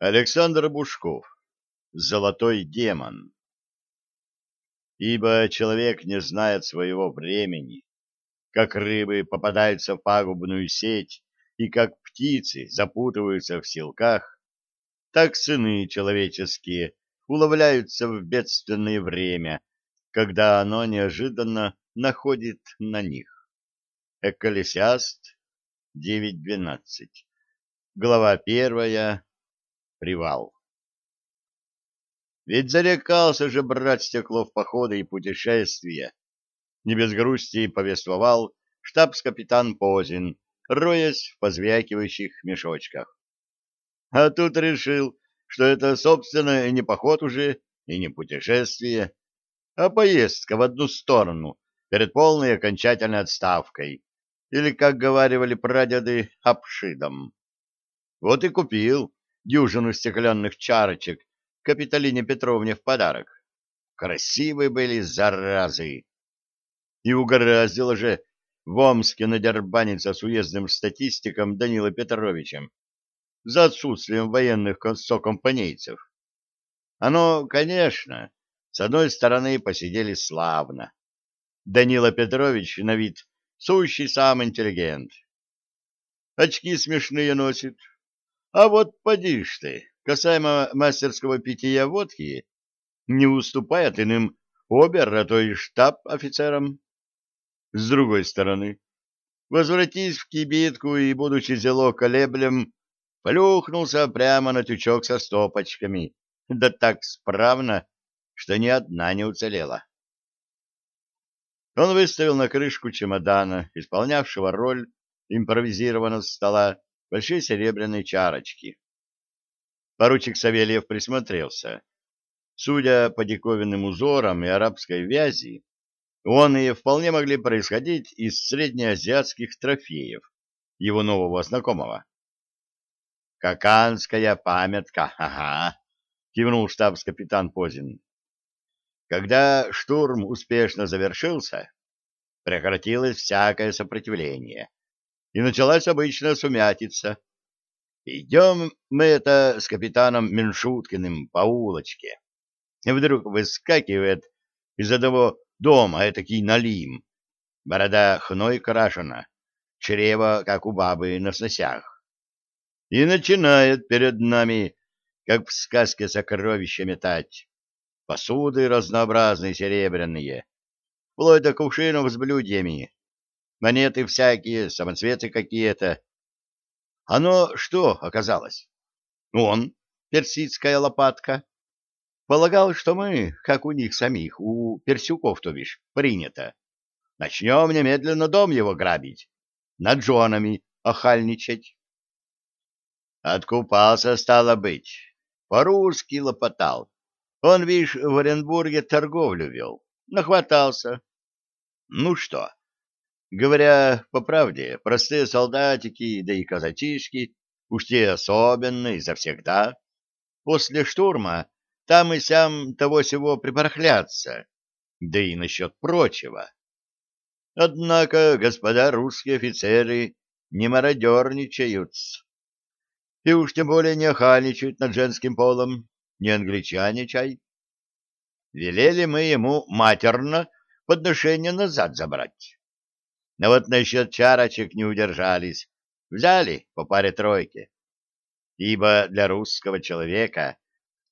Александр Бушков. Золотой демон. Ибо человек не знает своего времени, как рыбы попадаются в пагубную сеть и как птицы запутываются в силках, так сыны человеческие уловляются в бедственное время, когда оно неожиданно находит на них. Экклесиаст 9.12. Глава первая привал. Ведь зарекался же брать стекло в походы и путешествия. Не без грусти повествовал штабс-капитан Позин, роясь в позвякивающих мешочках. А тут решил, что это, собственно, не поход уже и не путешествие, а поездка в одну сторону перед полной окончательной отставкой, или, как говаривали прадеды, обшидом. Вот и купил дюжину стеклянных чарочек Капитолине Петровне в подарок. Красивые были заразы. И угораздило же в Омске надербаниться с уездным статистиком Данила Петровичем за отсутствием военных сокомпанейцев. Оно, конечно, с одной стороны посидели славно. Данила Петрович на вид сущий сам интеллигент. Очки смешные носит, а вот поди ж ты, касаемо мастерского питья водки, не уступает иным обер, а то и штаб-офицерам. С другой стороны, возвратись в кибитку и, будучи зело колеблем, плюхнулся прямо на тючок со стопочками, да так справно, что ни одна не уцелела. Он выставил на крышку чемодана, исполнявшего роль импровизированного стола, большие серебряные чарочки. Поручик Савельев присмотрелся. Судя по диковинным узорам и арабской вязи, он и вполне могли происходить из среднеазиатских трофеев его нового знакомого. «Каканская памятка, ага!» — кивнул штабс-капитан Позин. Когда штурм успешно завершился, прекратилось всякое сопротивление и началась обычная сумятица. Идем мы это с капитаном Меншуткиным по улочке. И вдруг выскакивает из одного дома этакий налим. Борода хной крашена, чрево, как у бабы на сносях. И начинает перед нами, как в сказке сокровища метать. Посуды разнообразные серебряные, вплоть до кувшинов с блюдьями, монеты всякие, самоцветы какие-то. Оно что оказалось? Он, персидская лопатка. Полагал, что мы, как у них самих, у персюков, то бишь, принято. Начнем немедленно дом его грабить, над женами охальничать. Откупался, стало быть. По-русски лопотал. Он, видишь, в Оренбурге торговлю вел. Нахватался. Ну что, Говоря по правде, простые солдатики, да и казачишки, уж те особенно и завсегда, после штурма там и сям того-сего припорхлятся, да и насчет прочего. Однако господа русские офицеры не мародерничают, и уж тем более не охальничают над женским полом, не англичане чай. Велели мы ему матерно подношение назад забрать но вот насчет чарочек не удержались. Взяли по паре тройки. Ибо для русского человека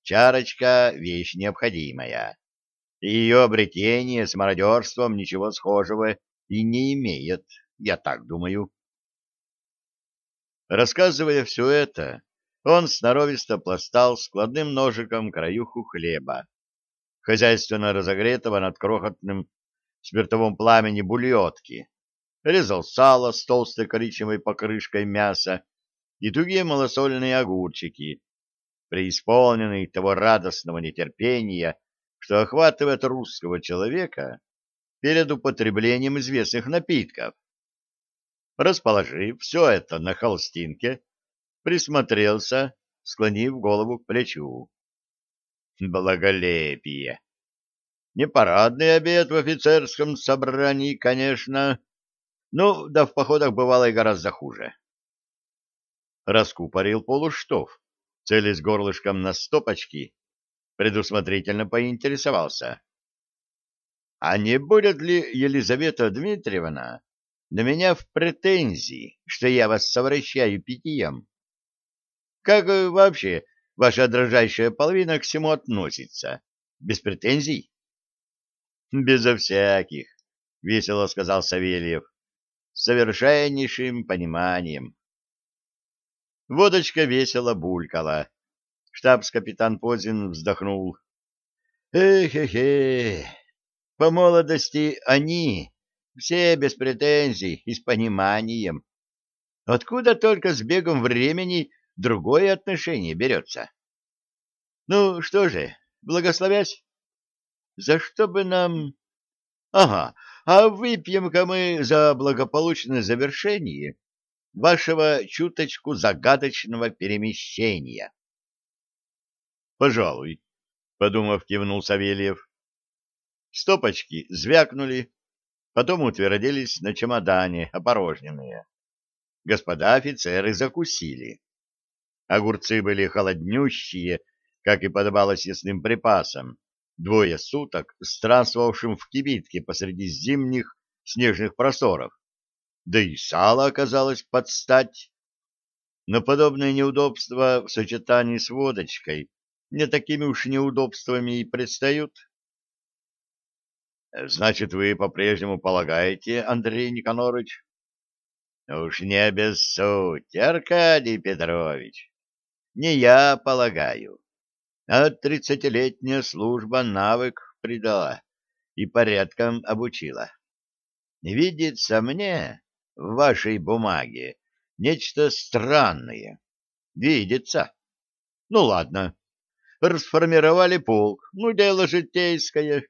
чарочка — вещь необходимая. И ее обретение с мародерством ничего схожего и не имеет, я так думаю. Рассказывая все это, он сноровисто пластал складным ножиком краюху хлеба, хозяйственно разогретого над крохотным спиртовом пламени бульотки, резал сало с толстой коричневой покрышкой мяса и тугие малосольные огурчики, преисполненный того радостного нетерпения, что охватывает русского человека перед употреблением известных напитков. Расположив все это на холстинке, присмотрелся, склонив голову к плечу. Благолепие! Непарадный обед в офицерском собрании, конечно, ну, да в походах бывало и гораздо хуже. Раскупорил полуштов, целясь горлышком на стопочки, предусмотрительно поинтересовался. — А не будет ли Елизавета Дмитриевна на меня в претензии, что я вас совращаю питьем? Как вообще ваша дрожайшая половина к всему относится? Без претензий? — Безо всяких, — весело сказал Савельев, — совершеннейшим пониманием. Водочка весело булькала. Штабс-капитан Позин вздохнул. Эх-эх-эх, по молодости они, все без претензий и с пониманием. Откуда только с бегом времени другое отношение берется? Ну, что же, благословясь, за что бы нам... Ага, а выпьем-ка мы за благополучное завершение вашего чуточку загадочного перемещения. — Пожалуй, — подумав, кивнул Савельев. Стопочки звякнули, потом утвердились на чемодане, опорожненные. Господа офицеры закусили. Огурцы были холоднющие, как и подобало съестным припасам, двое суток странствовавшим в кибитке посреди зимних снежных просторов да и сало оказалось под стать. Но подобные неудобства в сочетании с водочкой не такими уж неудобствами и предстают. Значит, вы по-прежнему полагаете, Андрей Никонорович? Уж не обессудьте, Аркадий Петрович. Не я полагаю, а тридцатилетняя служба навык придала и порядком обучила. Видится мне, в вашей бумаге нечто странное. Видится. Ну, ладно. Расформировали полк. Ну, дело житейское.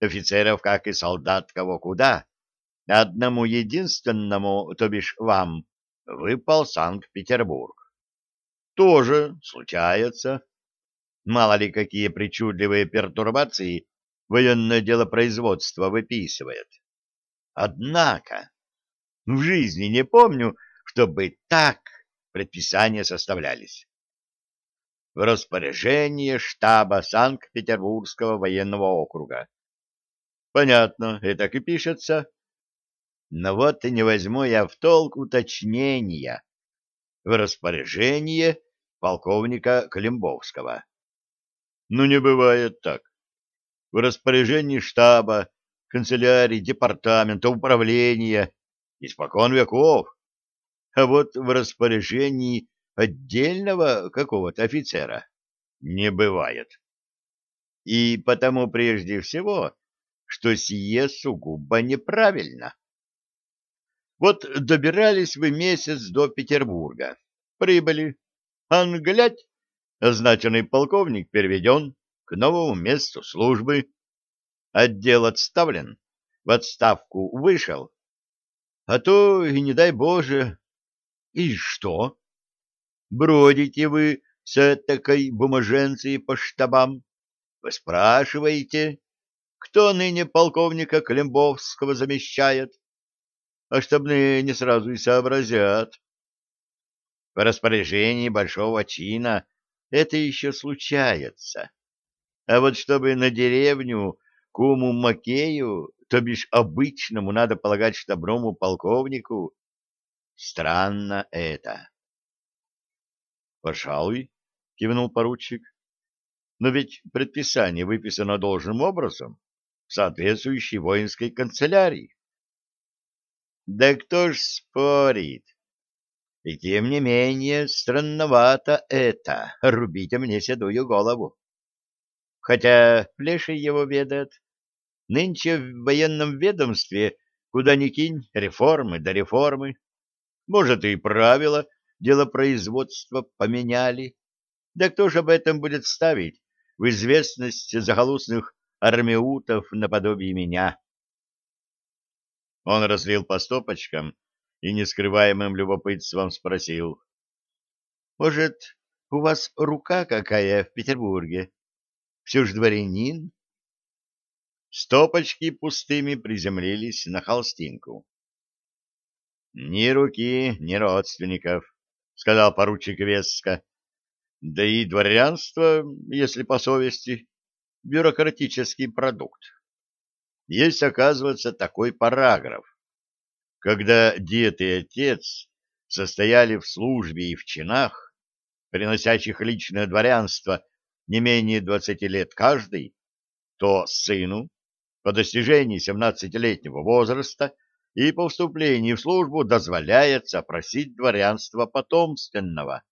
Офицеров, как и солдат, кого куда. Одному единственному, то бишь вам, выпал Санкт-Петербург. Тоже случается. Мало ли какие причудливые пертурбации военное дело производства выписывает. Однако в жизни не помню, чтобы так предписания составлялись. В распоряжение штаба Санкт-Петербургского военного округа. Понятно, и так и пишется. Но вот и не возьму я в толк уточнения. В распоряжение полковника Климбовского. Ну, не бывает так. В распоряжении штаба, канцелярии, департамента, управления испокон веков. А вот в распоряжении отдельного какого-то офицера не бывает. И потому прежде всего, что сие сугубо неправильно. Вот добирались вы месяц до Петербурга, прибыли, англять, означенный полковник переведен к новому месту службы, отдел отставлен, в отставку вышел, а то и не дай Боже. И что? Бродите вы с такой бумаженцей по штабам? Вы спрашиваете, кто ныне полковника Климбовского замещает? А штабные не сразу и сообразят. В распоряжении большого чина это еще случается. А вот чтобы на деревню куму Макею то бишь обычному, надо полагать, штабному полковнику. Странно это. — Пожалуй, — кивнул поручик. — Но ведь предписание выписано должным образом в соответствующей воинской канцелярии. — Да кто ж спорит? И тем не менее странновато это, рубите мне седую голову. Хотя плеший его ведает. Нынче в военном ведомстве, куда ни кинь, реформы да реформы. Может, и правила делопроизводства поменяли. Да кто же об этом будет ставить в известность захолустных армеутов наподобие меня? Он разлил по стопочкам и нескрываемым любопытством спросил. — Может, у вас рука какая в Петербурге? Все ж дворянин? Стопочки пустыми приземлились на холстинку. — Ни руки, ни родственников, — сказал поручик веско. Да и дворянство, если по совести, бюрократический продукт. Есть, оказывается, такой параграф. Когда дед и отец состояли в службе и в чинах, приносящих личное дворянство не менее двадцати лет каждый, то сыну по достижении семнадцатилетнего возраста и по вступлении в службу дозволяется просить дворянства потомственного.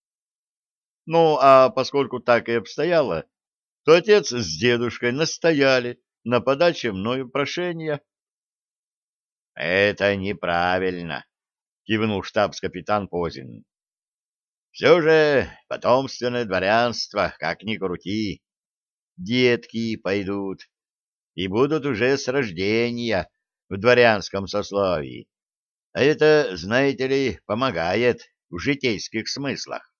Ну, а поскольку так и обстояло, то отец с дедушкой настояли на подаче мною прошения. — Это неправильно, — кивнул штабс-капитан Позин. — Все же потомственное дворянство, как ни крути. Детки пойдут и будут уже с рождения в дворянском сословии. А это, знаете ли, помогает в житейских смыслах.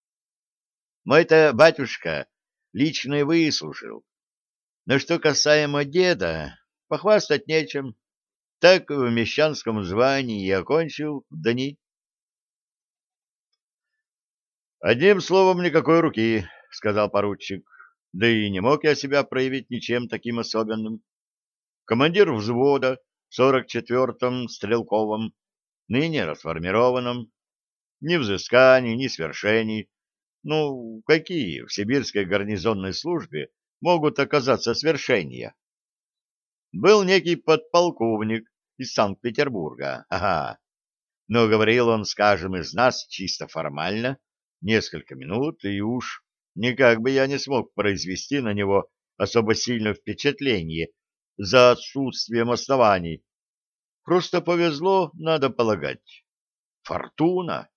Мой-то батюшка лично выслушал. Но что касаемо деда, похвастать нечем. Так в мещанском звании и окончил дни. «Одним словом, никакой руки», — сказал поручик. «Да и не мог я себя проявить ничем таким особенным. Командир взвода в 44-м стрелковом, ныне расформированном, ни взысканий, ни свершений, ну, какие в сибирской гарнизонной службе могут оказаться свершения? Был некий подполковник из Санкт-Петербурга, ага. Но говорил он, скажем, из нас чисто формально, несколько минут, и уж никак бы я не смог произвести на него особо сильное впечатление за отсутствием оснований. Просто повезло, надо полагать. Фортуна.